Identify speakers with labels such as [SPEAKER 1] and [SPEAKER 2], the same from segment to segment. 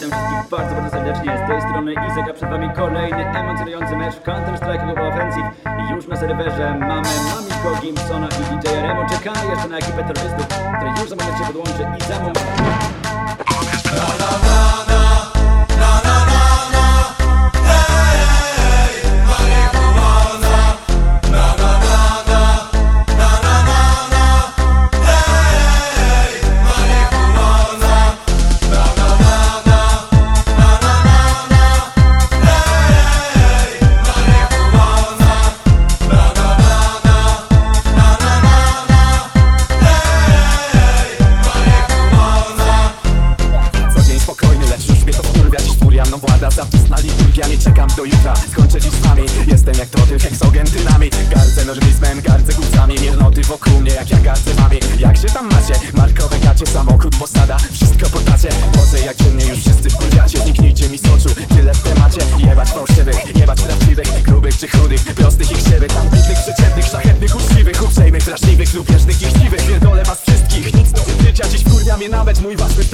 [SPEAKER 1] Witam wszystkich bardzo, bardzo serdecznie z tej strony Izaka, przed wami kolejny emocjonujący mecz w Counter-Strike Global Offensive już na serwerze mamy Mamiko, Gimsona i DJ Remo. Czekamy jeszcze na ekipę terrorystów, która już za moment się podłączy i za moment...
[SPEAKER 2] do jutra, skończę dziś z wami. Jestem jak trotyl, heksogen, dynamit Gardzę nożymizmem, gardzę głupcami Miernoty wokół mnie, jak ja gardzę wami. Jak się tam macie? Markowe gacie, samochód, posada. Wszystko podacie, Boże jak dziennie już wszyscy wkurwiacie Zniknijcie mi z oczu, tyle w temacie. Jebać fałszywych, jebać prawdziwych Grubych czy chudych, prostych i krzywych Ambitnych, przeciętnych, szlachetnych, uczciwych. Uprzejmych, wrażliwych, lubieżnych i chciwych Pierdolę was wszystkich, nic do życia Dziś wkurwia mnie nawet mój własny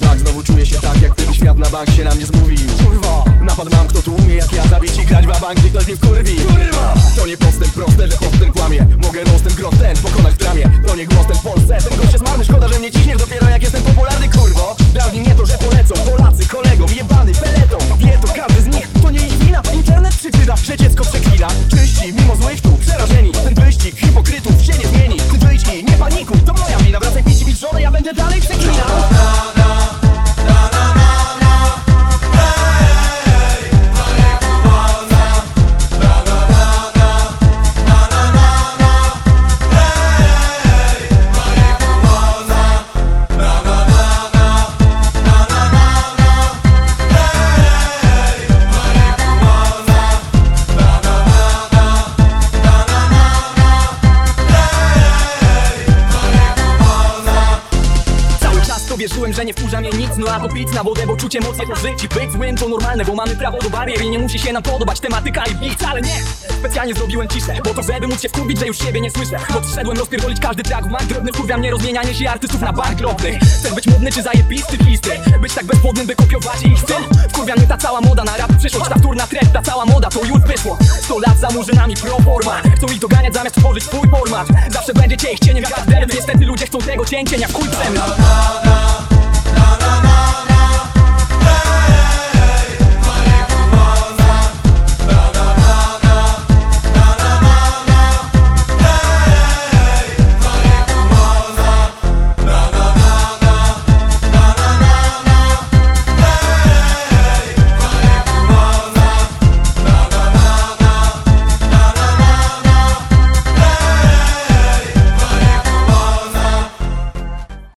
[SPEAKER 2] tak, znowu czuję się tak Jak gdyby świat na bank się na mnie zmówił Kurwa, napad mam, kto tu umie jak ja Zabić i grać w bank, gdy ktoś mnie wkurwi. Kurwa, to nie postęp proste, że postęp kłamie. Mogę roztem gros ten pokonać w ramię To nie głos ten w Polsce, ten gość jest marny Szkoda, że mnie ciśniesz. Dopiero jak jestem popularny Kurwo, dawniej nie to, że polecą. Polacy, kolegom, jebany peleton Wie to każdy z nich, to nie ich wina. Internet przyczyna, że dziecko przeklina Czyści, mimo złych tu, przerażeni. Ten wyścig hipokrytów się nie zmieni. Ty wyjdź i nie panikuj, to moja wina. Wracaj pić i bić żonę, ja będę dalej przeklinał Cały czas to wierzyłem, że nie wkurza mnie nic No a to pić na wodę, bo czuć emocje to żyć I być złym to normalne, bo mamy prawo do barier I nie musi się nam podobać tematyka i beat Ale nie, specjalnie zrobiłem ciszę Po to, żeby móc się wkurwić, że już siebie nie słyszę. Bo przyszedłem rozpierdolić każdy track w mak drobny Wkurwia mnie rozmienianie się artystów na bank drobnych Chcesz być modny czy zajebisty listy Być tak bezpłodnym, by kopiować ich styl. Wkurwia mnie ta cała moda na rap Przyszłość, ta wtórna trend, ta cała moda to już wyszło. 100 lat za murzynami pro forma Chcą ich doganiać zamiast tworzyć swój format. Zawsze będziecie ich cieniem gardem Niestety ludzie chcą tego cień cienia w chuj